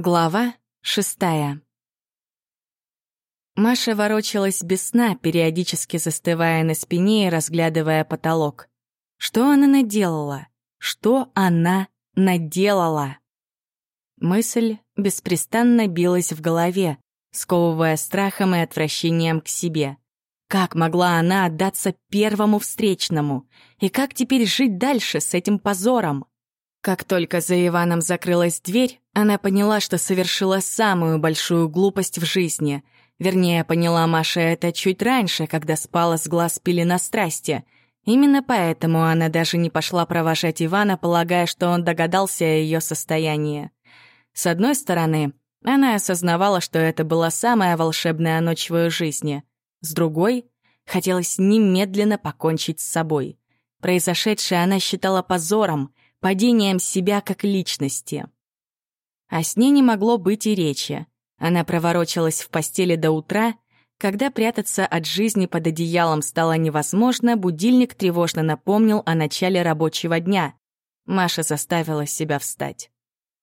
Глава шестая. Маша ворочалась без сна, периодически застывая на спине и разглядывая потолок. Что она наделала? Что она наделала? Мысль беспрестанно билась в голове, сковывая страхом и отвращением к себе. Как могла она отдаться первому встречному? И как теперь жить дальше с этим позором? Как только за Иваном закрылась дверь, она поняла, что совершила самую большую глупость в жизни. Вернее, поняла Маша это чуть раньше, когда спала с глаз пилена страсти. Именно поэтому она даже не пошла провожать Ивана, полагая, что он догадался о ее состоянии. С одной стороны, она осознавала, что это была самая волшебная ночь в ее жизни. С другой, хотелось немедленно покончить с собой. Произошедшее она считала позором, падением себя как личности. О сне не могло быть и речи. Она проворочилась в постели до утра. Когда прятаться от жизни под одеялом стало невозможно, будильник тревожно напомнил о начале рабочего дня. Маша заставила себя встать.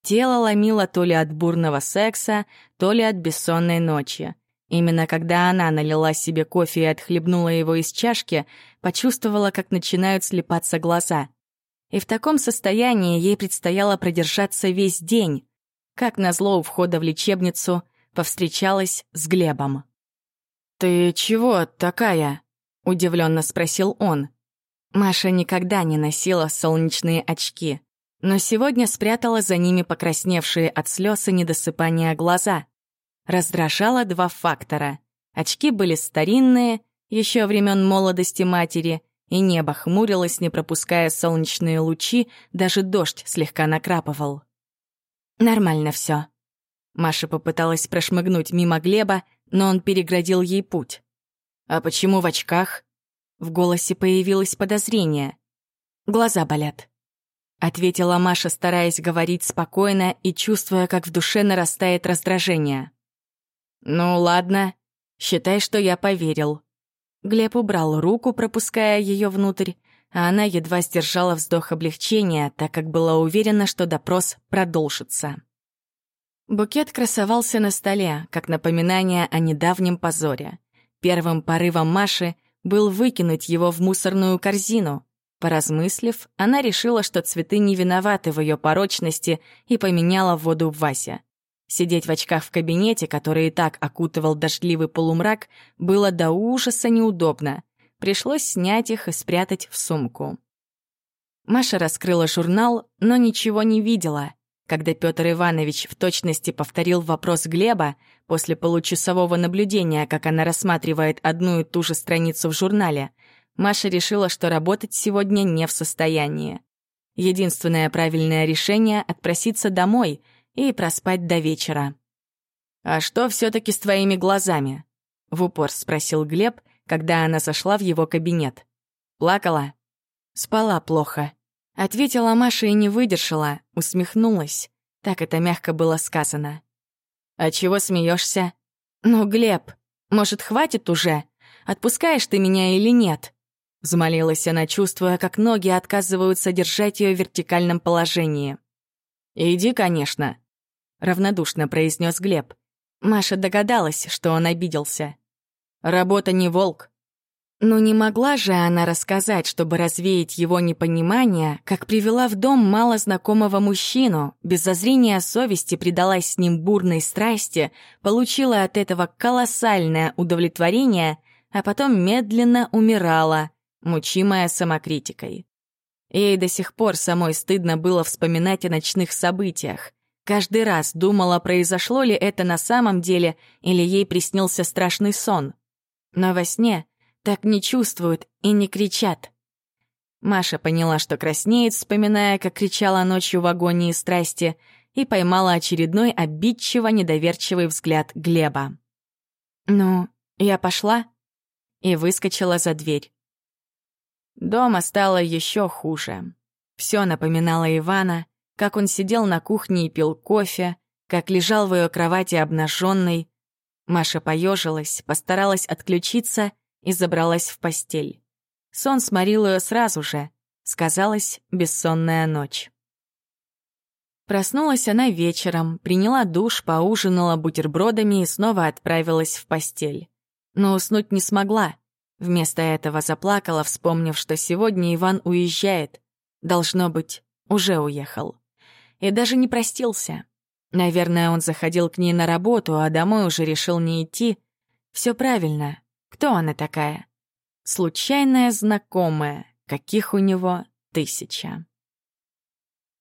Тело ломило то ли от бурного секса, то ли от бессонной ночи. Именно когда она налила себе кофе и отхлебнула его из чашки, почувствовала, как начинают слепаться глаза. И в таком состоянии ей предстояло продержаться весь день. Как назло у входа в лечебницу повстречалась с Глебом. «Ты чего такая?» — удивленно спросил он. Маша никогда не носила солнечные очки, но сегодня спрятала за ними покрасневшие от слез и недосыпания глаза. Раздражало два фактора. Очки были старинные, еще времен молодости матери — и небо хмурилось, не пропуская солнечные лучи, даже дождь слегка накрапывал. «Нормально все. Маша попыталась прошмыгнуть мимо Глеба, но он переградил ей путь. «А почему в очках?» В голосе появилось подозрение. «Глаза болят», — ответила Маша, стараясь говорить спокойно и чувствуя, как в душе нарастает раздражение. «Ну ладно, считай, что я поверил», Глеб убрал руку, пропуская ее внутрь, а она едва сдержала вздох облегчения, так как была уверена, что допрос продолжится. Букет красовался на столе, как напоминание о недавнем позоре. Первым порывом Маши был выкинуть его в мусорную корзину. Поразмыслив, она решила, что цветы не виноваты в ее порочности и поменяла воду в васе. Сидеть в очках в кабинете, который и так окутывал дождливый полумрак, было до ужаса неудобно. Пришлось снять их и спрятать в сумку. Маша раскрыла журнал, но ничего не видела. Когда Петр Иванович в точности повторил вопрос Глеба после получасового наблюдения, как она рассматривает одну и ту же страницу в журнале, Маша решила, что работать сегодня не в состоянии. Единственное правильное решение — отпроситься домой — и проспать до вечера. «А что все таки с твоими глазами?» — в упор спросил Глеб, когда она зашла в его кабинет. «Плакала?» «Спала плохо», — ответила Маша и не выдержала, усмехнулась. Так это мягко было сказано. «А чего смеешься? «Ну, Глеб, может, хватит уже? Отпускаешь ты меня или нет?» Взмолилась она, чувствуя, как ноги отказываются держать ее в вертикальном положении. «Иди, конечно», — равнодушно произнес Глеб. Маша догадалась, что он обиделся. «Работа не волк». Но не могла же она рассказать, чтобы развеять его непонимание, как привела в дом малознакомого мужчину, без зазрения совести предалась с ним бурной страсти, получила от этого колоссальное удовлетворение, а потом медленно умирала, мучимая самокритикой. Ей до сих пор самой стыдно было вспоминать о ночных событиях. Каждый раз думала, произошло ли это на самом деле, или ей приснился страшный сон. Но во сне так не чувствуют и не кричат. Маша поняла, что краснеет, вспоминая, как кричала ночью в агонии страсти, и поймала очередной обидчиво недоверчивый взгляд Глеба. «Ну, я пошла?» и выскочила за дверь. Дома стало еще хуже. Все напоминало Ивана, как он сидел на кухне и пил кофе, как лежал в ее кровати обнаженный. Маша поежилась, постаралась отключиться и забралась в постель. Сон сморил ее сразу же. Сказалась бессонная ночь. Проснулась она вечером, приняла душ, поужинала бутербродами и снова отправилась в постель. Но уснуть не смогла. Вместо этого заплакала, вспомнив, что сегодня Иван уезжает. Должно быть, уже уехал. И даже не простился. Наверное, он заходил к ней на работу, а домой уже решил не идти. Все правильно. Кто она такая? Случайная знакомая, каких у него тысяча.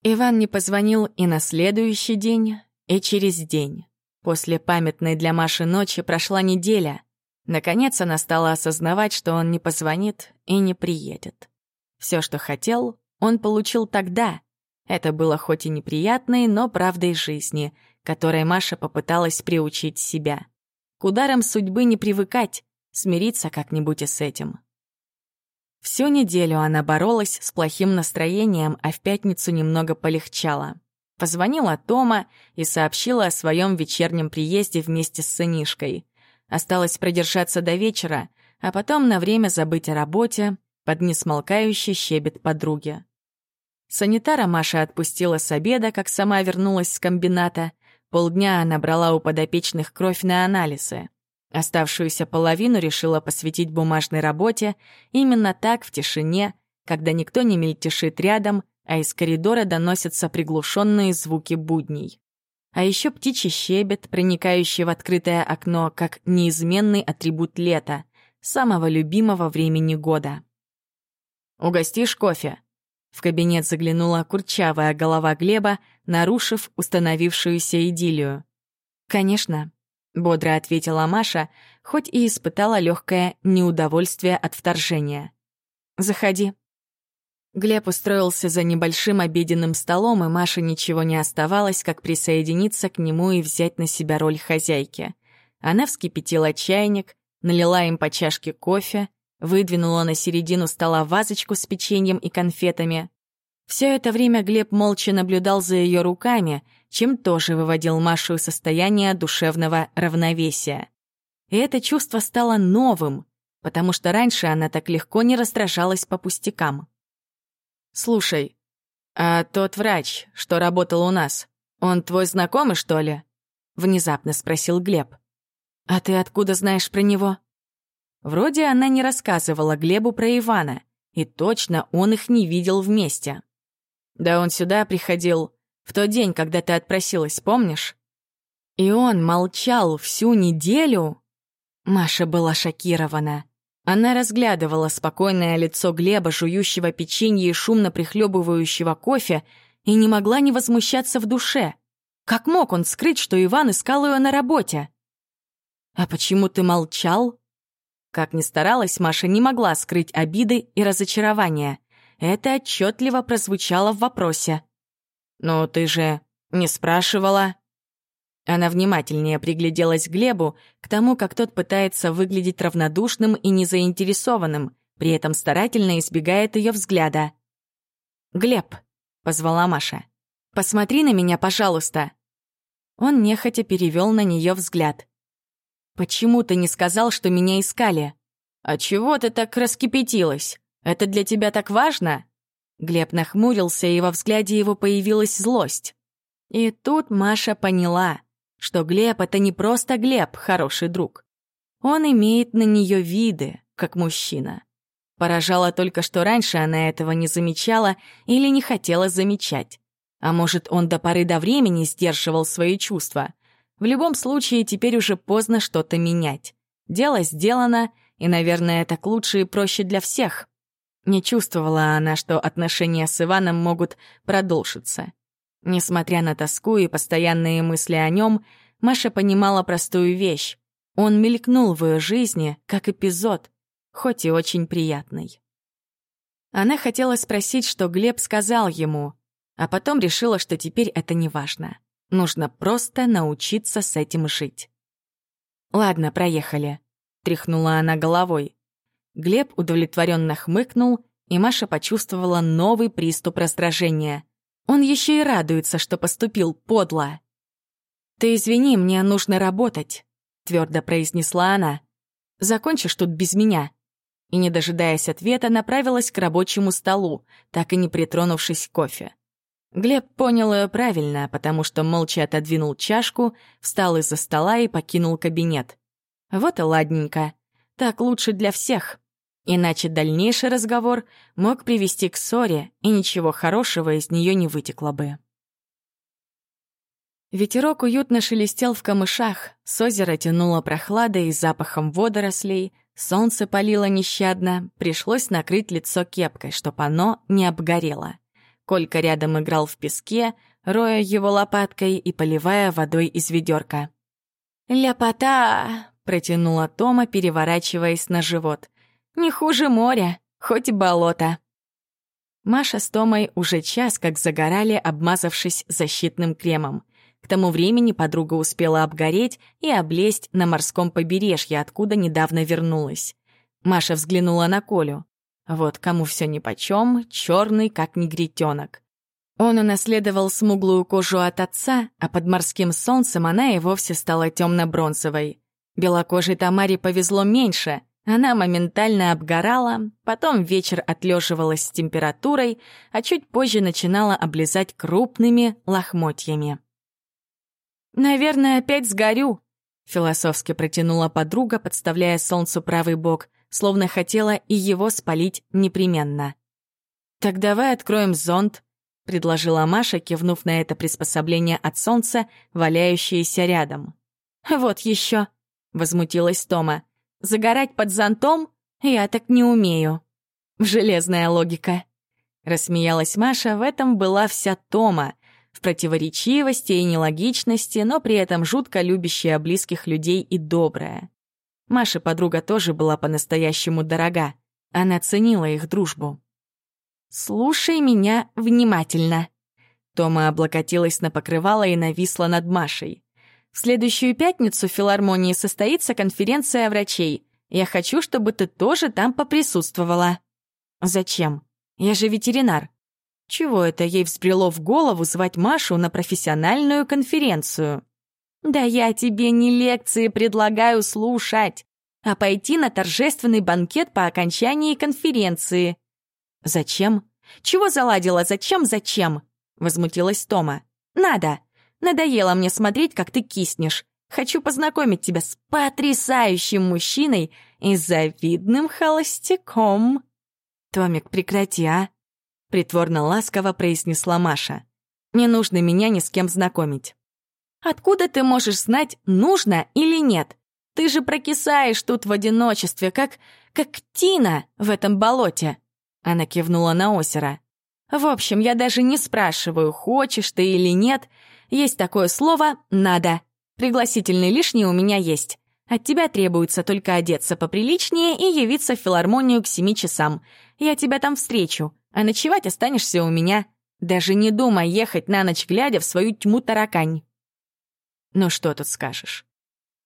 Иван не позвонил и на следующий день, и через день. После памятной для Маши ночи прошла неделя. Наконец она стала осознавать, что он не позвонит и не приедет. Все, что хотел, он получил тогда. Это было хоть и неприятной, но правдой жизни, которой Маша попыталась приучить себя. К ударам судьбы не привыкать, смириться как-нибудь и с этим. Всю неделю она боролась с плохим настроением, а в пятницу немного полегчало. Позвонила Тома и сообщила о своем вечернем приезде вместе с сынишкой. Осталось продержаться до вечера, а потом на время забыть о работе под несмолкающий щебет подруги. Санитара Маша отпустила с обеда, как сама вернулась с комбината. Полдня она брала у подопечных кровь на анализы. Оставшуюся половину решила посвятить бумажной работе именно так, в тишине, когда никто не мельтешит рядом, а из коридора доносятся приглушенные звуки будней. А еще птичий щебет, проникающий в открытое окно, как неизменный атрибут лета, самого любимого времени года. «Угостишь кофе?» В кабинет заглянула курчавая голова Глеба, нарушив установившуюся идиллию. «Конечно», — бодро ответила Маша, хоть и испытала легкое неудовольствие от вторжения. «Заходи». Глеб устроился за небольшим обеденным столом, и Маше ничего не оставалось, как присоединиться к нему и взять на себя роль хозяйки. Она вскипятила чайник, налила им по чашке кофе, выдвинула на середину стола вазочку с печеньем и конфетами. Все это время Глеб молча наблюдал за ее руками, чем тоже выводил Машу из состояния душевного равновесия. И это чувство стало новым, потому что раньше она так легко не раздражалась по пустякам. «Слушай, а тот врач, что работал у нас, он твой знакомый, что ли?» — внезапно спросил Глеб. «А ты откуда знаешь про него?» Вроде она не рассказывала Глебу про Ивана, и точно он их не видел вместе. Да он сюда приходил в тот день, когда ты отпросилась, помнишь? И он молчал всю неделю? Маша была шокирована. Она разглядывала спокойное лицо Глеба, жующего печенье и шумно прихлебывающего кофе, и не могла не возмущаться в душе. Как мог он скрыть, что Иван искал ее на работе? «А почему ты молчал?» Как ни старалась, Маша не могла скрыть обиды и разочарования. Это отчетливо прозвучало в вопросе. «Ну, ты же не спрашивала?» Она внимательнее пригляделась к Глебу, к тому, как тот пытается выглядеть равнодушным и незаинтересованным, при этом старательно избегает ее взгляда. «Глеб», — позвала Маша, — «посмотри на меня, пожалуйста». Он нехотя перевел на нее взгляд. «Почему ты не сказал, что меня искали?» «А чего ты так раскипятилась? Это для тебя так важно?» Глеб нахмурился, и во взгляде его появилась злость. И тут Маша поняла, что Глеб — это не просто Глеб, хороший друг. Он имеет на нее виды, как мужчина. Поражало только, что раньше она этого не замечала или не хотела замечать. А может, он до поры до времени сдерживал свои чувства. В любом случае, теперь уже поздно что-то менять. Дело сделано, и, наверное, так лучше и проще для всех. Не чувствовала она, что отношения с Иваном могут продолжиться. Несмотря на тоску и постоянные мысли о нем, Маша понимала простую вещь. Он мелькнул в ее жизни, как эпизод, хоть и очень приятный. Она хотела спросить, что Глеб сказал ему, а потом решила, что теперь это не важно. Нужно просто научиться с этим жить. «Ладно, проехали», — тряхнула она головой. Глеб удовлетворенно хмыкнул, и Маша почувствовала новый приступ раздражения. Он еще и радуется, что поступил подло. «Ты извини, мне нужно работать», — твердо произнесла она. «Закончишь тут без меня». И, не дожидаясь ответа, направилась к рабочему столу, так и не притронувшись к кофе. Глеб понял ее правильно, потому что молча отодвинул чашку, встал из-за стола и покинул кабинет. Вот и ладненько. Так лучше для всех. Иначе дальнейший разговор мог привести к ссоре, и ничего хорошего из нее не вытекло бы. Ветерок уютно шелестел в камышах, с озера тянуло прохладой и запахом водорослей, солнце палило нещадно, пришлось накрыть лицо кепкой, чтоб оно не обгорело. Колька рядом играл в песке, роя его лопаткой и поливая водой из ведерка. «Ляпота!» — протянула Тома, переворачиваясь на живот. «Не хуже моря, хоть болото». Маша с Томой уже час как загорали, обмазавшись защитным кремом. К тому времени подруга успела обгореть и облезть на морском побережье, откуда недавно вернулась. Маша взглянула на Колю. Вот кому все нипочем, черный, как негритенок. Он унаследовал смуглую кожу от отца, а под морским солнцем она и вовсе стала темно-бронзовой. Белокожей Тамаре повезло меньше. Она моментально обгорала, потом вечер отлеживалась с температурой, а чуть позже начинала облизать крупными лохмотьями. «Наверное, опять сгорю», — философски протянула подруга, подставляя солнцу правый бок, словно хотела и его спалить непременно. «Так давай откроем зонт», — предложила Маша, кивнув на это приспособление от солнца, валяющееся рядом. «Вот еще», — возмутилась Тома. «Загорать под зонтом? Я так не умею». «Железная логика». Рассмеялась Маша, в этом была вся Тома, в противоречивости и нелогичности, но при этом жутко любящая близких людей и добрая. Маша подруга тоже была по-настоящему дорога. Она ценила их дружбу. «Слушай меня внимательно». Тома облокотилась на покрывало и нависла над Машей. «В следующую пятницу в филармонии состоится конференция врачей. Я хочу, чтобы ты тоже там поприсутствовала». «Зачем? Я же ветеринар. Чего это ей взбрело в голову звать Машу на профессиональную конференцию? Да я тебе не лекции предлагаю слушать, а пойти на торжественный банкет по окончании конференции. Зачем? Чего заладила? Зачем? Зачем? Возмутилась Тома. Надо. Надоело мне смотреть, как ты киснешь. Хочу познакомить тебя с потрясающим мужчиной и завидным холостяком. Томик, прекрати, а? Притворно-ласково произнесла Маша. «Не нужно меня ни с кем знакомить». «Откуда ты можешь знать, нужно или нет? Ты же прокисаешь тут в одиночестве, как... как Тина в этом болоте!» Она кивнула на озеро. «В общем, я даже не спрашиваю, хочешь ты или нет. Есть такое слово «надо». Пригласительный лишний у меня есть. От тебя требуется только одеться поприличнее и явиться в филармонию к семи часам. Я тебя там встречу а ночевать останешься у меня. Даже не думай ехать на ночь глядя в свою тьму таракань. Ну что тут скажешь?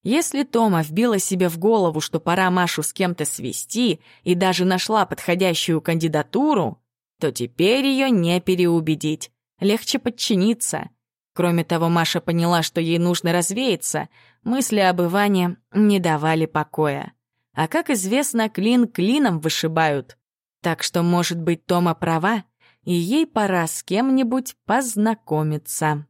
Если Тома вбила себе в голову, что пора Машу с кем-то свести и даже нашла подходящую кандидатуру, то теперь ее не переубедить. Легче подчиниться. Кроме того, Маша поняла, что ей нужно развеяться. Мысли об Иване не давали покоя. А как известно, клин клином вышибают. Так что, может быть, Тома права, и ей пора с кем-нибудь познакомиться.